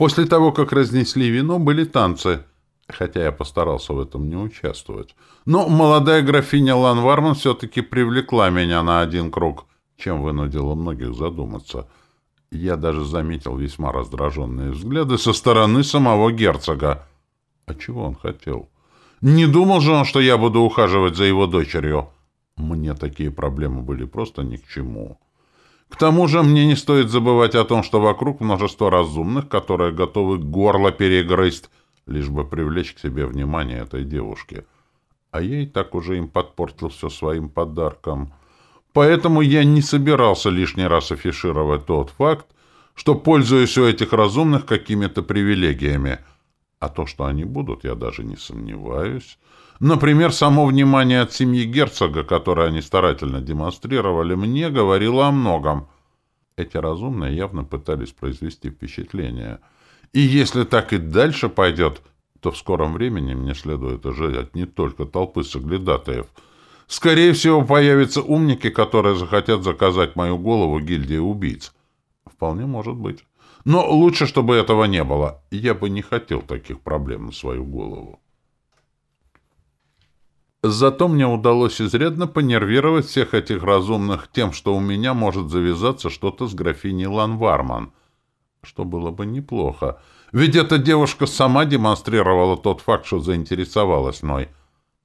После того, как разнесли вино, были танцы, хотя я постарался в этом не участвовать. Но молодая графиня Ланварман все-таки привлекла меня на один круг, чем вынудила многих задуматься. Я даже заметил весьма раздраженные взгляды со стороны самого герцога. А чего он хотел? Не думал же он, что я буду ухаживать за его дочерью. Мне такие проблемы были просто ни к чему. К тому же мне не стоит забывать о том, что вокруг множество разумных, которые готовы горло перегрызть, лишь бы привлечь к себе внимание этой девушки. А я и так уже им подпортил все своим подарком. Поэтому я не собирался лишний раз афишировать тот факт, что пользуюсь у этих разумных какими-то привилегиями. А то, что они будут, я даже не сомневаюсь. Например, само внимание от семьи герцога, которое они старательно демонстрировали мне, говорило о многом. Эти разумные явно пытались произвести впечатление. И если так и дальше пойдет, то в скором времени мне следует ожидать не только толпы соглядатаев. Скорее всего, появятся умники, которые захотят заказать мою голову гильдии убийц. Вполне может быть. Но лучше, чтобы этого не было. Я бы не хотел таких проблем на свою голову. Зато мне удалось изрядно понервировать всех этих разумных тем, что у меня может завязаться что-то с графиней Ланварман. Что было бы неплохо. Ведь эта девушка сама демонстрировала тот факт, что заинтересовалась мной.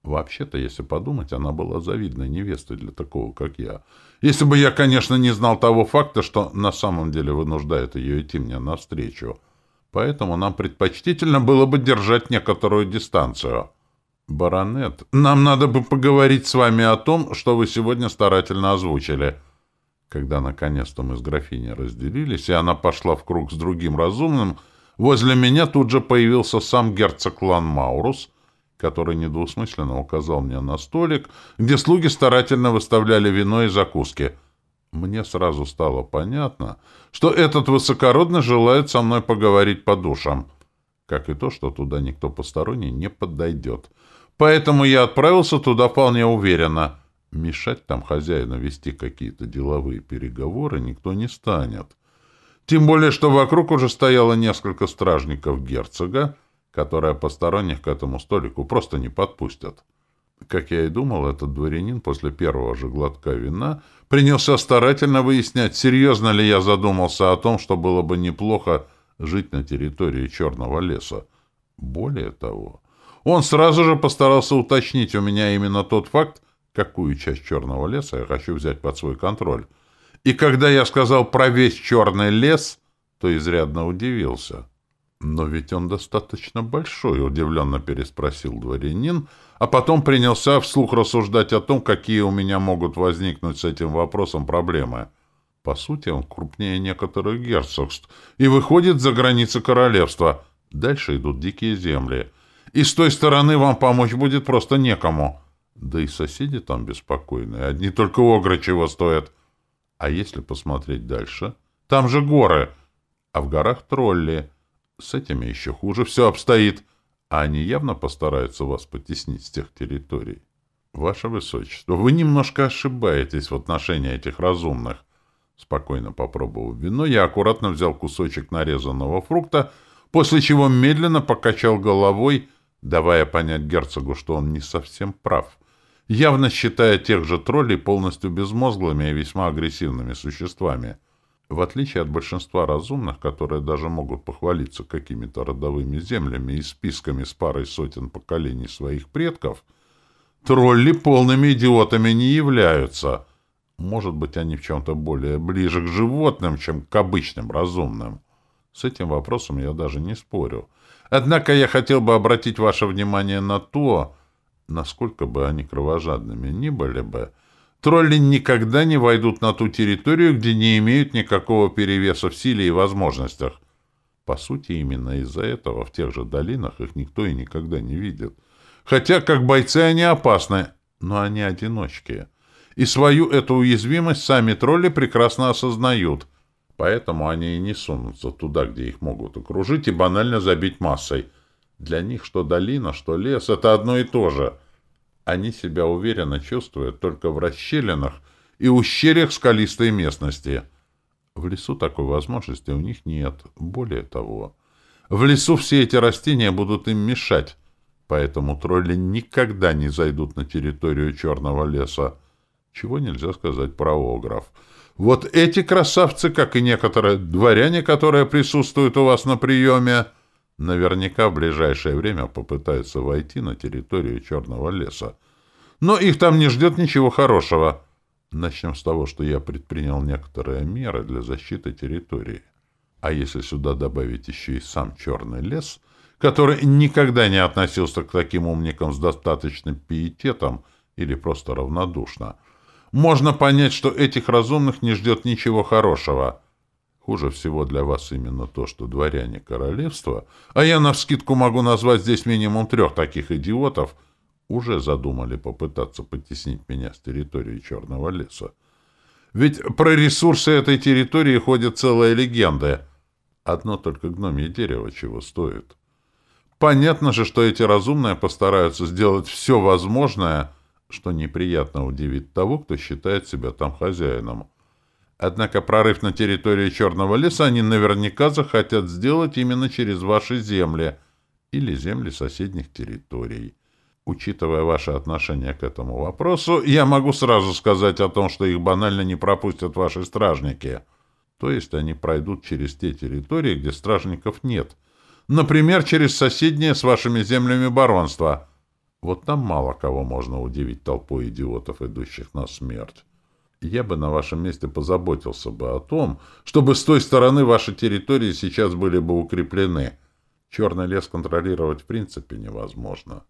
Вообще-то, если подумать, она была завидной невестой для такого, как я. Если бы я, конечно, не знал того факта, что на самом деле вынуждает ее идти мне навстречу. Поэтому нам предпочтительно было бы держать некоторую дистанцию. «Баронет, нам надо бы поговорить с вами о том, что вы сегодня старательно озвучили». Когда наконец-то мы с графиней разделились, и она пошла в круг с другим разумным, возле меня тут же появился сам герцог Лан Маурус, который недвусмысленно указал мне на столик, где слуги старательно выставляли вино и закуски. Мне сразу стало понятно, что этот высокородный желает со мной поговорить по душам, как и то, что туда никто посторонний не подойдет. Поэтому я отправился туда вполне уверенно. Мешать там хозяину вести какие-то деловые переговоры никто не станет. Тем более, что вокруг уже стояло несколько стражников герцога, которые посторонних к этому столику просто не подпустят. Как я и думал, этот дворянин после первого же глотка вина принялся старательно выяснять, серьезно ли я задумался о том, что было бы неплохо жить на территории Черного леса. Более того, он сразу же постарался уточнить у меня именно тот факт, какую часть черного леса я хочу взять под свой контроль. И когда я сказал про весь черный лес, то изрядно удивился. «Но ведь он достаточно большой», — удивленно переспросил дворянин, а потом принялся вслух рассуждать о том, какие у меня могут возникнуть с этим вопросом проблемы. По сути, он крупнее некоторых герцогств и выходит за границы королевства. Дальше идут дикие земли — и с той стороны вам помочь будет просто некому. Да и соседи там беспокойные, одни только огры чего стоят. А если посмотреть дальше, там же горы, а в горах тролли. С этими еще хуже все обстоит, а они явно постараются вас потеснить с тех территорий. Ваше Высочество, вы немножко ошибаетесь в отношении этих разумных. Спокойно попробовав вино, я аккуратно взял кусочек нарезанного фрукта, после чего медленно покачал головой давая понять герцогу, что он не совсем прав, явно считая тех же троллей полностью безмозглыми и весьма агрессивными существами. В отличие от большинства разумных, которые даже могут похвалиться какими-то родовыми землями и списками с парой сотен поколений своих предков, тролли полными идиотами не являются. Может быть, они в чем-то более ближе к животным, чем к обычным разумным. С этим вопросом я даже не спорю. Однако я хотел бы обратить ваше внимание на то, насколько бы они кровожадными ни были бы, тролли никогда не войдут на ту территорию, где не имеют никакого перевеса в силе и возможностях. По сути, именно из-за этого в тех же долинах их никто и никогда не видит. Хотя, как бойцы, они опасны, но они одиночки. И свою эту уязвимость сами тролли прекрасно осознают — Поэтому они и не сунутся туда, где их могут окружить и банально забить массой. Для них что долина, что лес — это одно и то же. Они себя уверенно чувствуют только в расщелинах и ущельях скалистой местности. В лесу такой возможности у них нет. Более того, В лесу все эти растения будут им мешать, поэтому тролли никогда не зайдут на территорию черного леса. Чего нельзя сказать про огров. Вот эти красавцы, как и некоторые дворяне, которые присутствуют у вас на приеме, наверняка в ближайшее время попытаются войти на территорию черного леса. Но их там не ждет ничего хорошего. Начнем с того, что я предпринял некоторые меры для защиты территории. А если сюда добавить еще и сам черный лес, который никогда не относился к таким умникам с достаточным пиететом или просто равнодушно, можно понять, что этих разумных не ждет ничего хорошего. Хуже всего для вас именно то, что дворяне королевства, а я навскидку могу назвать здесь минимум трех таких идиотов, уже задумали попытаться потеснить меня с территории Черного леса. Ведь про ресурсы этой территории ходят целая легенда. Одно только гномье дерево чего стоит. Понятно же, что эти разумные постараются сделать все возможное, что неприятно удивит того, кто считает себя там хозяином. Однако прорыв на территории Черного леса они наверняка захотят сделать именно через ваши земли или земли соседних территорий. Учитывая ваше отношение к этому вопросу, я могу сразу сказать о том, что их банально не пропустят ваши стражники. То есть они пройдут через те территории, где стражников нет. Например, через соседние с вашими землями баронства. Вот там мало кого можно удивить толпой идиотов, идущих на смерть. Я бы на вашем месте позаботился бы о том, чтобы с той стороны ваши территории сейчас были бы укреплены. Черный лес контролировать в принципе невозможно.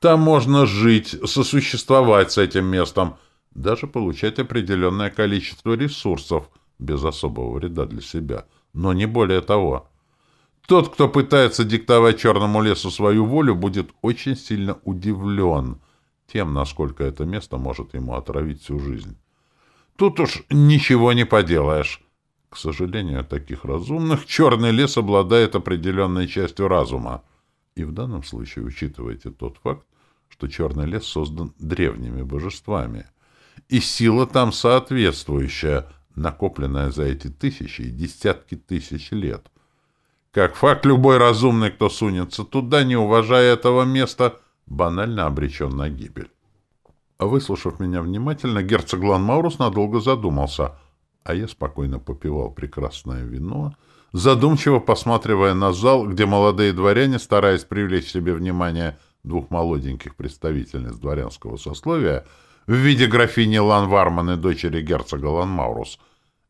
Там можно жить, сосуществовать с этим местом, даже получать определенное количество ресурсов без особого вреда для себя, но не более того. Тот, кто пытается диктовать черному лесу свою волю, будет очень сильно удивлен тем, насколько это место может ему отравить всю жизнь. Тут уж ничего не поделаешь. К сожалению, таких разумных черный лес обладает определенной частью разума. И в данном случае учитывайте тот факт, что черный лес создан древними божествами. И сила там соответствующая, накопленная за эти тысячи и десятки тысяч лет. Как факт, любой разумный, кто сунется туда, не уважая этого места, банально обречен на гибель. Выслушав меня внимательно, герцог Ланмаурус надолго задумался, а я спокойно попивал прекрасное вино, задумчиво посматривая на зал, где молодые дворяне, стараясь привлечь себе внимание, двух молоденьких представительниц дворянского сословия в виде графини Ланварман и дочери герцога Ланмаурус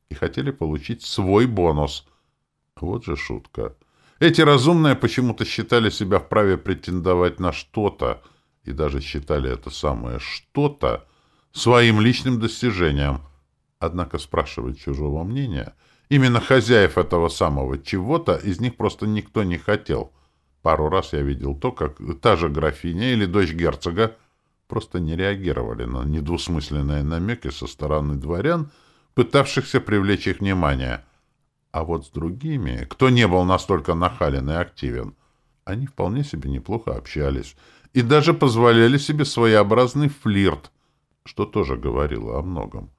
и хотели получить свой бонус. Вот же шутка. Эти разумные почему-то считали себя вправе претендовать на что-то и даже считали это самое «что-то» своим личным достижением. Однако спрашивать чужого мнения, именно хозяев этого самого чего-то, из них просто никто не хотел — Пару раз я видел то, как та же графиня или дочь герцога просто не реагировали на недвусмысленные намеки со стороны дворян, пытавшихся привлечь их внимание. А вот с другими, кто не был настолько нахален и активен, они вполне себе неплохо общались и даже позволяли себе своеобразный флирт, что тоже говорило о многом.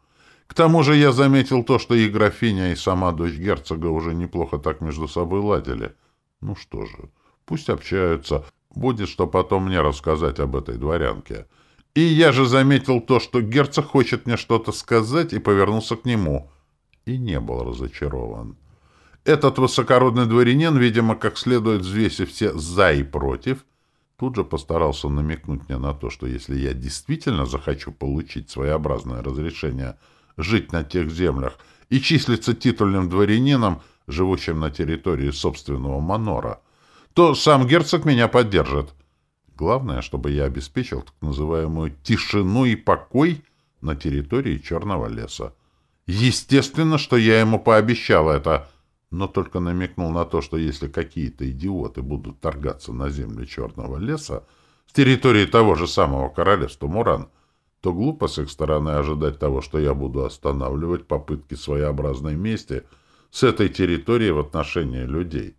К тому же я заметил то, что и графиня, и сама дочь герцога уже неплохо так между собой ладили. Ну что же... Пусть общаются. Будет что потом мне рассказать об этой дворянке. И я же заметил то, что герцог хочет мне что-то сказать, и повернулся к нему. И не был разочарован. Этот высокородный дворянин, видимо, как следует взвесив все «за» и «против», тут же постарался намекнуть мне на то, что если я действительно захочу получить своеобразное разрешение жить на тех землях и числиться титульным дворянином, живущим на территории собственного манора, то сам герцог меня поддержит. Главное, чтобы я обеспечил так называемую тишину и покой на территории Черного леса. Естественно, что я ему пообещал это, но только намекнул на то, что если какие-то идиоты будут торгаться на землю Черного леса с территории того же самого королевства Муран, то глупо с их стороны ожидать того, что я буду останавливать попытки своеобразной мести с этой территории в отношении людей.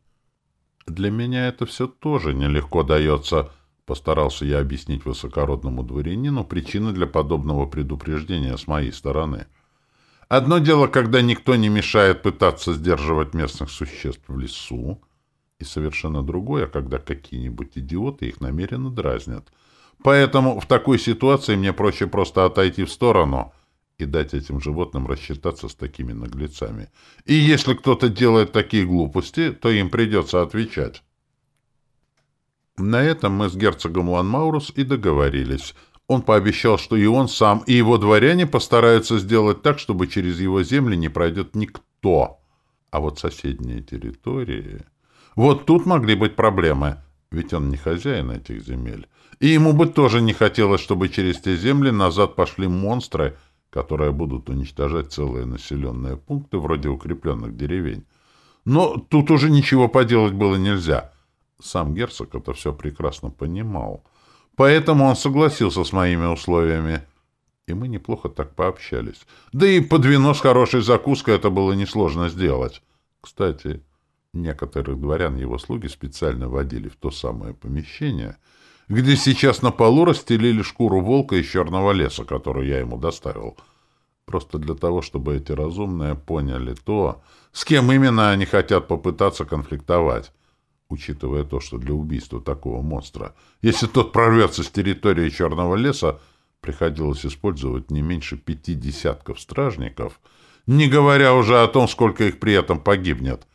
Для меня это все тоже нелегко дается, постарался я объяснить высокородному дворянину причины для подобного предупреждения с моей стороны. Одно дело, когда никто не мешает пытаться сдерживать местных существ в лесу, И совершенно другое, когда какие-нибудь идиоты их намеренно дразнят. Поэтому в такой ситуации мне проще просто отойти в сторону и дать этим животным рассчитаться с такими наглецами. И если кто-то делает такие глупости, то им придется отвечать. На этом мы с герцогом Ланмаурус и договорились. Он пообещал, что и он сам, и его дворяне постараются сделать так, чтобы через его земли не пройдет никто. А вот соседние территории... Вот тут могли быть проблемы, ведь он не хозяин этих земель. И ему бы тоже не хотелось, чтобы через те земли назад пошли монстры, которые будут уничтожать целые населенные пункты вроде укрепленных деревень. Но тут уже ничего поделать было нельзя. Сам герцог это все прекрасно понимал. Поэтому он согласился с моими условиями. И мы неплохо так пообщались. Да и под вино с хорошей закуской это было несложно сделать. Кстати, некоторых дворян его слуги специально водили в то самое помещение, где сейчас на полу расстелили шкуру волка из черного леса, которую я ему доставил. Просто для того, чтобы эти разумные поняли то, с кем именно они хотят попытаться конфликтовать учитывая то, что для убийства такого монстра, если тот прорвется с территории Черного леса, приходилось использовать не меньше пяти десятков стражников, не говоря уже о том, сколько их при этом погибнет.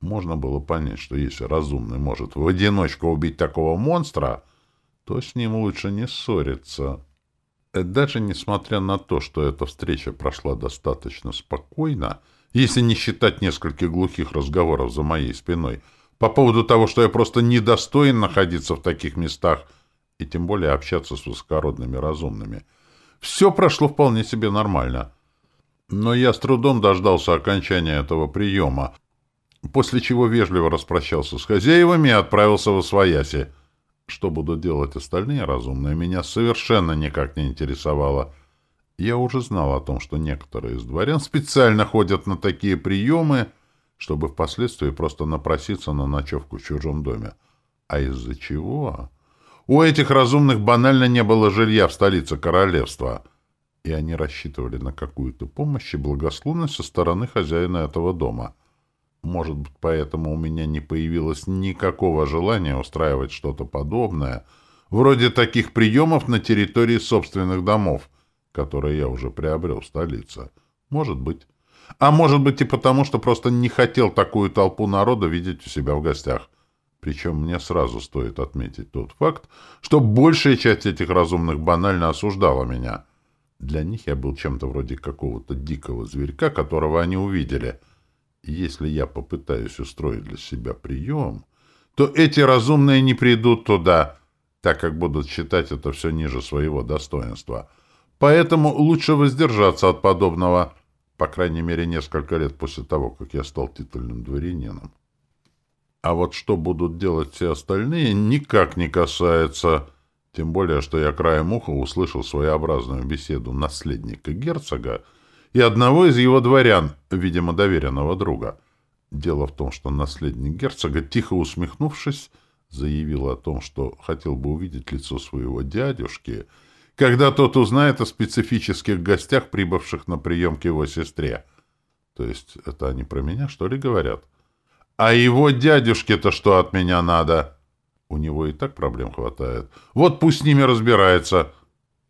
Можно было понять, что если разумный может в одиночку убить такого монстра, то с ним лучше не ссориться. Даже несмотря на то, что эта встреча прошла достаточно спокойно, если не считать нескольких глухих разговоров за моей спиной — по поводу того, что я просто недостоин находиться в таких местах и тем более общаться с высокородными разумными. Все прошло вполне себе нормально. Но я с трудом дождался окончания этого приема, после чего вежливо распрощался с хозяевами и отправился в Освояси. Что будут делать остальные разумные, меня совершенно никак не интересовало. Я уже знал о том, что некоторые из дворян специально ходят на такие приемы, чтобы впоследствии просто напроситься на ночевку в чужом доме. А из-за чего? У этих разумных банально не было жилья в столице королевства, и они рассчитывали на какую-то помощь и благословность со стороны хозяина этого дома. Может быть, поэтому у меня не появилось никакого желания устраивать что-то подобное, вроде таких приемов на территории собственных домов, которые я уже приобрел в столице. Может быть. А может быть и потому, что просто не хотел такую толпу народа видеть у себя в гостях. Причем мне сразу стоит отметить тот факт, что большая часть этих разумных банально осуждала меня. Для них я был чем-то вроде какого-то дикого зверька, которого они увидели. Если я попытаюсь устроить для себя прием, то эти разумные не придут туда, так как будут считать это все ниже своего достоинства. Поэтому лучше воздержаться от подобного по крайней мере, несколько лет после того, как я стал титульным дворянином. А вот что будут делать все остальные, никак не касается. Тем более, что я краем уха услышал своеобразную беседу наследника герцога и одного из его дворян, видимо, доверенного друга. Дело в том, что наследник герцога, тихо усмехнувшись, заявил о том, что хотел бы увидеть лицо своего дядюшки — когда тот узнает о специфических гостях, прибывших на прием к его сестре. То есть это они про меня, что ли, говорят? А его дядюшке-то что от меня надо? У него и так проблем хватает. Вот пусть с ними разбирается.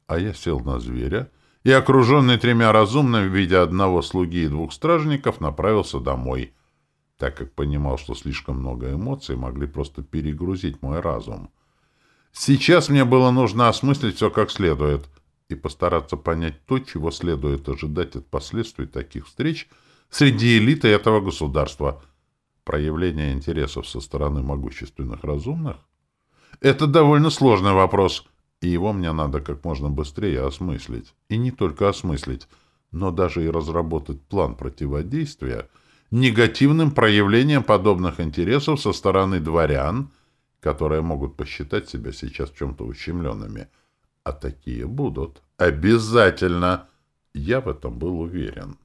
А я сел на зверя и, окруженный тремя разумными, в виде одного слуги и двух стражников, направился домой, так как понимал, что слишком много эмоций могли просто перегрузить мой разум. Сейчас мне было нужно осмыслить все как следует и постараться понять то, чего следует ожидать от последствий таких встреч среди элиты этого государства. Проявление интересов со стороны могущественных разумных — это довольно сложный вопрос, и его мне надо как можно быстрее осмыслить. И не только осмыслить, но даже и разработать план противодействия негативным проявлениям подобных интересов со стороны дворян — которые могут посчитать себя сейчас чем-то ущемленными. А такие будут. Обязательно! Я в этом был уверен.